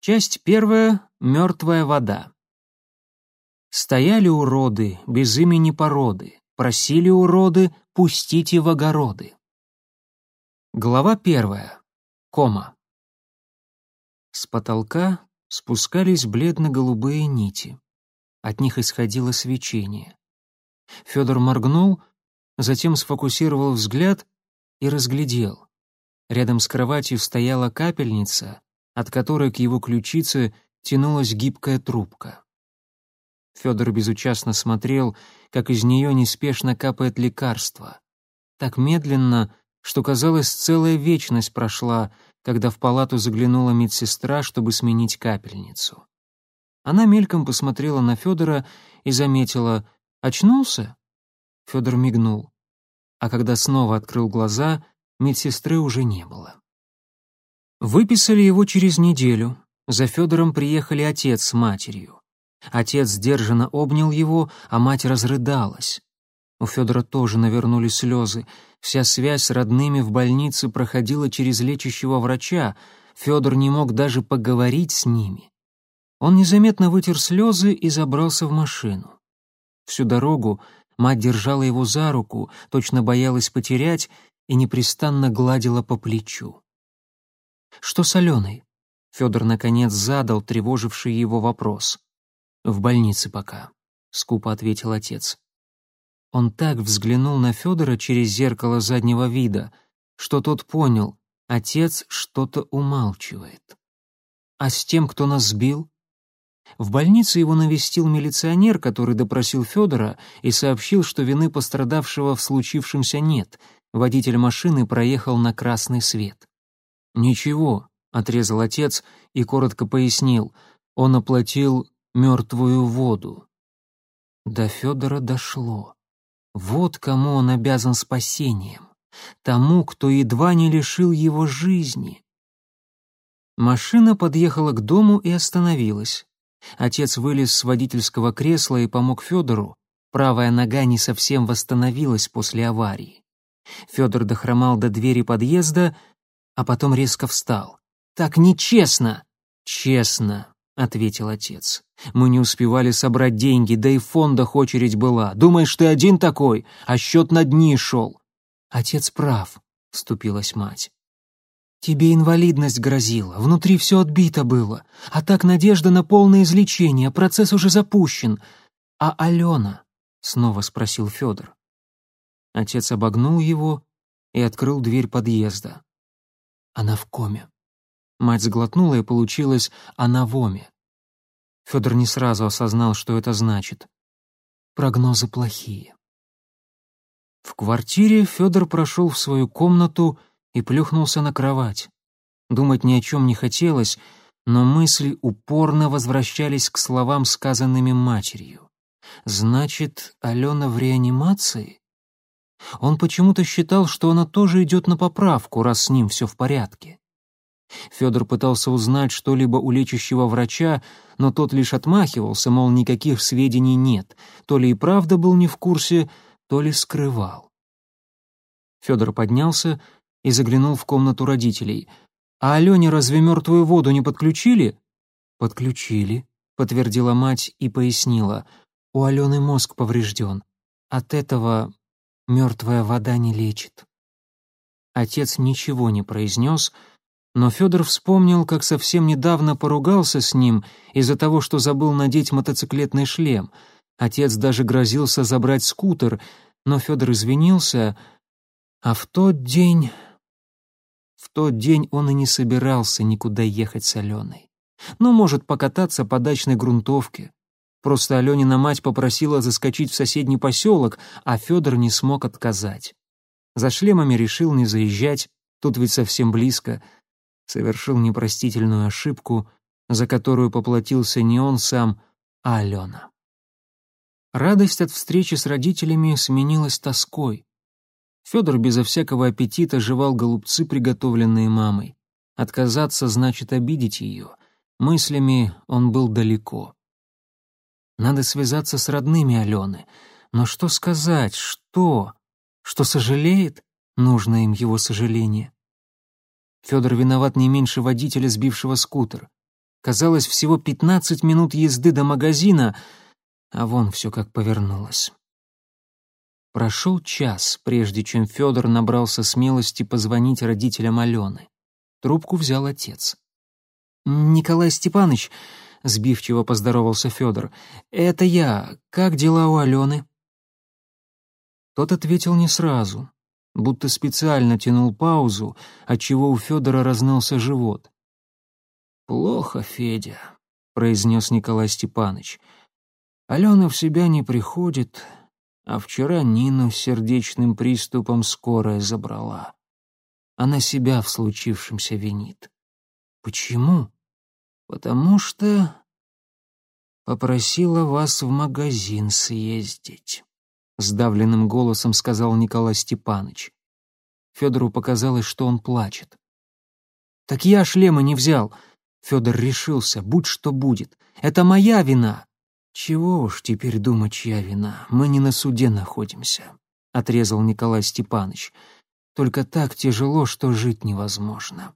Часть первая. Мертвая вода. Стояли уроды, без имени породы, просили уроды, пустите в огороды. Глава первая. Кома. С потолка спускались бледно-голубые нити. От них исходило свечение. Федор моргнул, затем сфокусировал взгляд и разглядел. Рядом с кроватью стояла капельница, от которой к его ключице тянулась гибкая трубка. Федор безучастно смотрел, как из нее неспешно капает лекарство. Так медленно, что, казалось, целая вечность прошла, когда в палату заглянула медсестра, чтобы сменить капельницу. Она мельком посмотрела на Федора и заметила «Очнулся?» Федор мигнул. А когда снова открыл глаза, медсестры уже не было. Выписали его через неделю. За Федором приехали отец с матерью. Отец сдержанно обнял его, а мать разрыдалась. У Федора тоже навернулись слезы. Вся связь с родными в больнице проходила через лечащего врача. Федор не мог даже поговорить с ними. Он незаметно вытер слезы и забрался в машину. Всю дорогу мать держала его за руку, точно боялась потерять, и непрестанно гладила по плечу. «Что с Аленой?» Федор, наконец, задал тревоживший его вопрос. «В больнице пока», — скупо ответил отец. Он так взглянул на Федора через зеркало заднего вида, что тот понял, отец что-то умалчивает. «А с тем, кто нас сбил?» В больнице его навестил милиционер, который допросил Федора и сообщил, что вины пострадавшего в случившемся нет. Водитель машины проехал на красный свет. «Ничего», — отрезал отец и коротко пояснил, он оплатил мертвую воду. До Федора дошло. Вот кому он обязан спасением. Тому, кто едва не лишил его жизни. Машина подъехала к дому и остановилась. Отец вылез с водительского кресла и помог Федору. Правая нога не совсем восстановилась после аварии. Федор дохромал до двери подъезда, а потом резко встал. «Так нечестно!» «Честно», — ответил отец. «Мы не успевали собрать деньги, да и в фондах очередь была. Думаешь, ты один такой, а счет на дни шел». «Отец прав», — вступилась мать. «Тебе инвалидность грозила, внутри все отбито было, а так надежда на полное излечение, процесс уже запущен. А Алена?» — снова спросил Федор. Отец обогнул его и открыл дверь подъезда. Она в коме. Мать сглотнула, и получилось «она в оме». Федор не сразу осознал, что это значит. Прогнозы плохие. В квартире Федор прошел в свою комнату и плюхнулся на кровать. Думать ни о чем не хотелось, но мысли упорно возвращались к словам, сказанными матерью. «Значит, Алена в реанимации?» Он почему-то считал, что она тоже идет на поправку, раз с ним все в порядке. Федор пытался узнать что-либо у лечащего врача, но тот лишь отмахивался, мол, никаких сведений нет, то ли и правда был не в курсе, то ли скрывал. Федор поднялся и заглянул в комнату родителей. «А Алене разве мертвую воду не подключили?» «Подключили», — подтвердила мать и пояснила. «У Алены мозг поврежден. От этого мертвая вода не лечит». Отец ничего не произнес, но Федор вспомнил, как совсем недавно поругался с ним из-за того, что забыл надеть мотоциклетный шлем. Отец даже грозился забрать скутер, но Федор извинился, а в тот день... В тот день он и не собирался никуда ехать с Аленой. Ну, может, покататься по дачной грунтовке, Просто Аленина мать попросила заскочить в соседний поселок, а Федор не смог отказать. За шлемами решил не заезжать, тут ведь совсем близко. Совершил непростительную ошибку, за которую поплатился не он сам, а Алена. Радость от встречи с родителями сменилась тоской. Федор безо всякого аппетита жевал голубцы, приготовленные мамой. Отказаться значит обидеть ее. Мыслями он был далеко. Надо связаться с родными Алены. Но что сказать? Что? Что сожалеет? Нужно им его сожаление. Федор виноват не меньше водителя, сбившего скутер. Казалось, всего пятнадцать минут езды до магазина, а вон все как повернулось. Прошел час, прежде чем Федор набрался смелости позвонить родителям Алены. Трубку взял отец. «Николай Степанович», — сбивчиво поздоровался Федор, — «это я. Как дела у Алены?» Тот ответил не сразу, будто специально тянул паузу, отчего у Федора разнылся живот. «Плохо, Федя», — произнес Николай Степанович. «Алена в себя не приходит, а вчера Нину с сердечным приступом скорая забрала. Она себя в случившемся винит. Почему? Потому что попросила вас в магазин съездить, сдавленным голосом сказал Николай Степанович. Федору показалось, что он плачет. Так я шлема не взял. Федор решился, будь что будет. Это моя вина. «Чего уж теперь думать, чья вина? Мы не на суде находимся», — отрезал Николай Степанович. «Только так тяжело, что жить невозможно».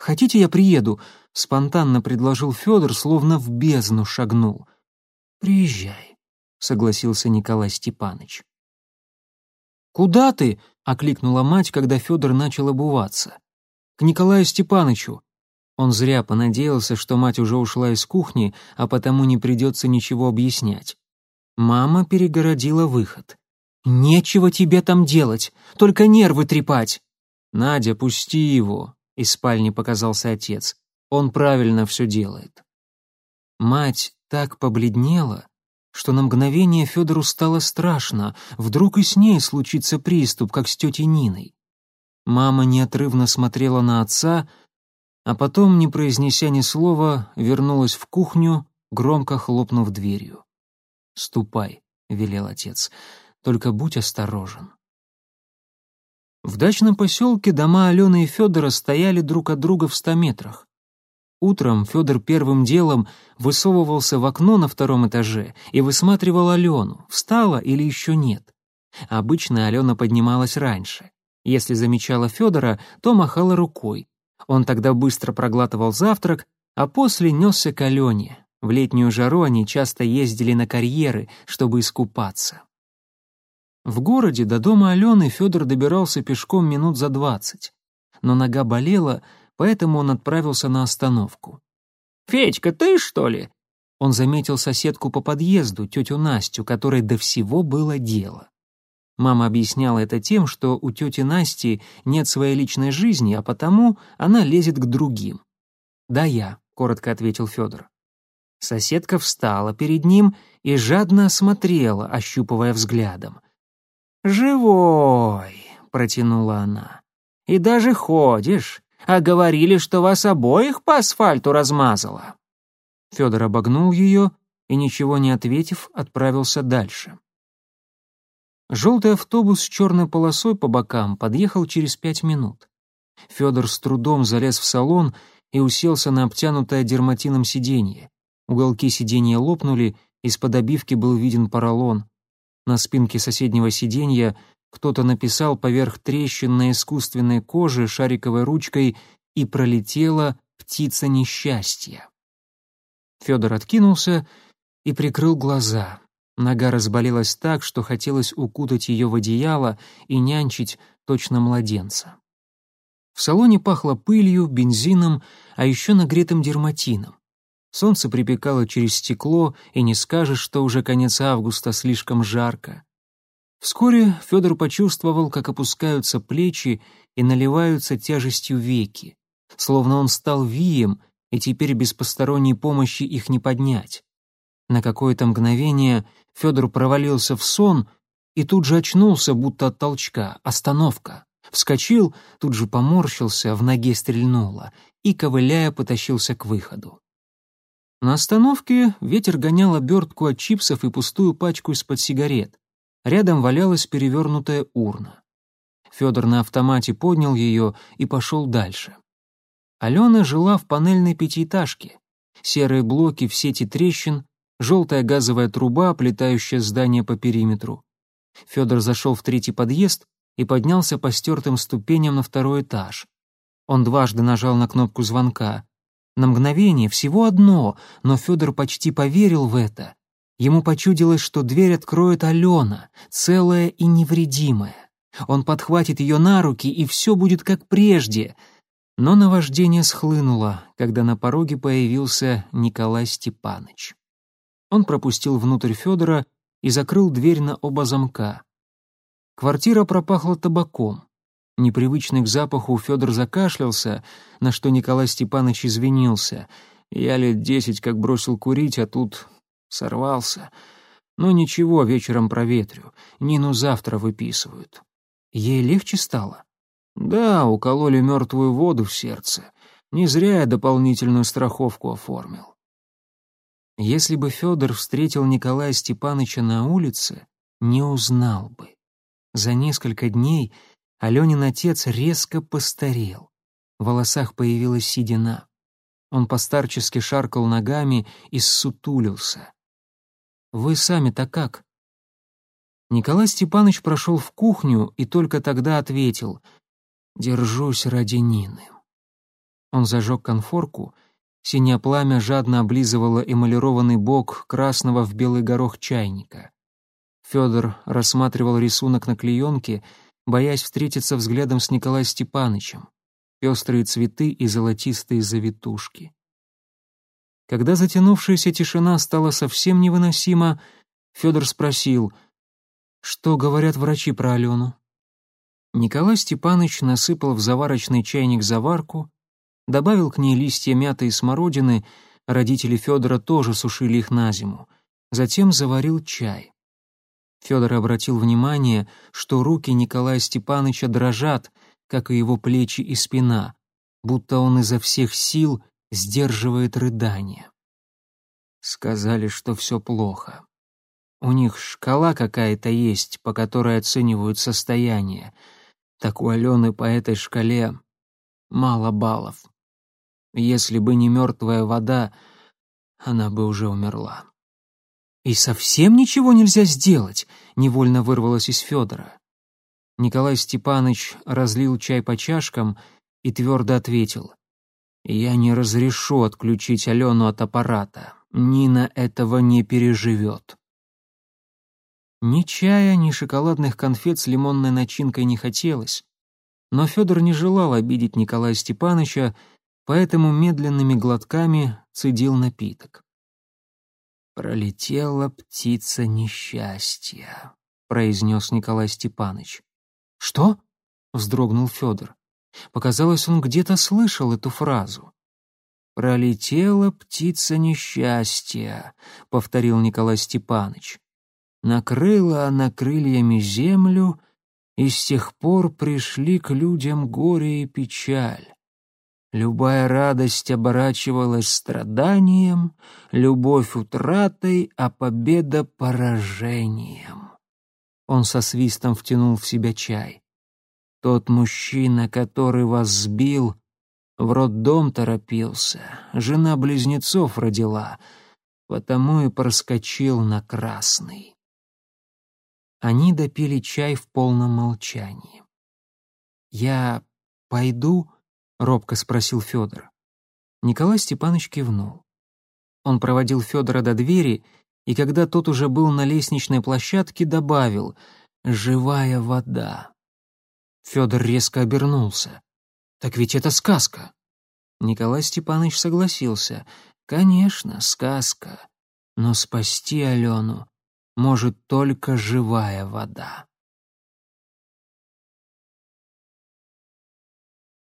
«Хотите, я приеду?» — спонтанно предложил Федор, словно в бездну шагнул. «Приезжай», — согласился Николай Степанович. «Куда ты?» — окликнула мать, когда Федор начал обуваться. «К Николаю Степановичу. Он зря понадеялся, что мать уже ушла из кухни, а потому не придется ничего объяснять. Мама перегородила выход. «Нечего тебе там делать, только нервы трепать!» «Надя, пусти его!» — из спальни показался отец. «Он правильно все делает». Мать так побледнела, что на мгновение Федору стало страшно, вдруг и с ней случится приступ, как с тетей Ниной. Мама неотрывно смотрела на отца, а потом, не произнеся ни слова, вернулась в кухню, громко хлопнув дверью. «Ступай», — велел отец, — «только будь осторожен». В дачном поселке дома Алены и Федора стояли друг от друга в ста метрах. Утром Федор первым делом высовывался в окно на втором этаже и высматривал Алену, встала или еще нет. Обычно Алена поднималась раньше. Если замечала Федора, то махала рукой, он тогда быстро проглатывал завтрак, а после несся к Алене. В летнюю жару они часто ездили на карьеры, чтобы искупаться. В городе до дома Алены Федор добирался пешком минут за двадцать. Но нога болела, поэтому он отправился на остановку. «Федька, ты что ли?» Он заметил соседку по подъезду, тетю Настю, которой до всего было дело. Мама объясняла это тем, что у тети Насти нет своей личной жизни, а потому она лезет к другим. «Да я», — коротко ответил Федор. Соседка встала перед ним и жадно осмотрела, ощупывая взглядом. «Живой», — протянула она. «И даже ходишь, а говорили, что вас обоих по асфальту размазало». Федор обогнул ее и, ничего не ответив, отправился дальше. Желтый автобус с черной полосой по бокам подъехал через пять минут. Федор с трудом залез в салон и уселся на обтянутое дерматином сиденье. Уголки сиденья лопнули, из-под обивки был виден поролон. На спинке соседнего сиденья кто-то написал поверх трещин на искусственной коже шариковой ручкой «И пролетела птица несчастья». Федор откинулся и прикрыл глаза. Нога разболелась так, что хотелось укутать ее в одеяло и нянчить точно младенца. В салоне пахло пылью, бензином, а еще нагретым дерматином. Солнце припекало через стекло, и не скажешь, что уже конец августа слишком жарко. Вскоре Федор почувствовал, как опускаются плечи и наливаются тяжестью веки, словно он стал вием, и теперь без посторонней помощи их не поднять. На какое-то мгновение Федор провалился в сон и тут же очнулся, будто от толчка. Остановка. Вскочил, тут же поморщился, в ноге стрельнуло и, ковыляя, потащился к выходу. На остановке ветер гонял обертку от чипсов и пустую пачку из-под сигарет. Рядом валялась перевернутая урна. Федор на автомате поднял ее и пошел дальше. Алена жила в панельной пятиэтажке. Серые блоки в сети трещин, желтая газовая труба, оплетающая здание по периметру. Федор зашел в третий подъезд и поднялся по стертым ступеням на второй этаж. Он дважды нажал на кнопку звонка. На мгновение всего одно, но Федор почти поверил в это. Ему почудилось, что дверь откроет Алена, целая и невредимая. Он подхватит ее на руки, и все будет как прежде. Но наваждение схлынуло, когда на пороге появился Николай Степаныч. Он пропустил внутрь Федора и закрыл дверь на оба замка. Квартира пропахла табаком. Непривычный к запаху Федор закашлялся, на что Николай Степанович извинился. «Я лет десять как бросил курить, а тут сорвался. Но ничего, вечером проветрю. Нину завтра выписывают». Ей легче стало? «Да, укололи мертвую воду в сердце. Не зря я дополнительную страховку оформил». Если бы Федор встретил Николая Степановича на улице, не узнал бы. За несколько дней Аленин отец резко постарел. В волосах появилась седина. Он постарчески шаркал ногами и ссутулился. «Вы сами-то как?» Николай Степанович прошел в кухню и только тогда ответил «Держусь ради Нины». Он зажег конфорку — Синее пламя жадно облизывало эмалированный бок красного в белый горох чайника. Федор рассматривал рисунок на клеенке, боясь встретиться взглядом с Николаем Степанычем. Пестрые цветы и золотистые завитушки. Когда затянувшаяся тишина стала совсем невыносима, Федор спросил, что говорят врачи про Алену. Николай Степанович насыпал в заварочный чайник заварку, добавил к ней листья мяты и смородины, родители Федора тоже сушили их на зиму. Затем заварил чай. Федор обратил внимание, что руки Николая Степановича дрожат, как и его плечи и спина, будто он изо всех сил сдерживает рыдание. Сказали, что все плохо. У них шкала какая-то есть, по которой оценивают состояние. Так у Алены по этой шкале мало баллов. Если бы не мертвая вода, она бы уже умерла. «И совсем ничего нельзя сделать?» — невольно вырвалось из Федора. Николай Степанович разлил чай по чашкам и твердо ответил. «Я не разрешу отключить Алену от аппарата. Нина этого не переживет». Ни чая, ни шоколадных конфет с лимонной начинкой не хотелось. Но Федор не желал обидеть Николая Степановича поэтому медленными глотками цедил напиток. «Пролетела птица несчастья», — произнес Николай Степанович. «Что?» — вздрогнул Федор. Показалось, он где-то слышал эту фразу. «Пролетела птица несчастья», — повторил Николай Степанович. «Накрыла она крыльями землю, и с тех пор пришли к людям горе и печаль. Любая радость оборачивалась страданием, любовь утратой, а победа поражением. Он со свистом втянул в себя чай. Тот мужчина, который вас сбил, в роддом торопился, жена близнецов родила, потому и проскочил на красный. Они допили чай в полном молчании. «Я пойду?» Робко спросил Федор. Николай Степанович кивнул. Он проводил Федора до двери, и когда тот уже был на лестничной площадке, добавил «Живая вода». Федор резко обернулся. «Так ведь это сказка». Николай Степанович согласился. «Конечно, сказка. Но спасти Алену может только живая вода».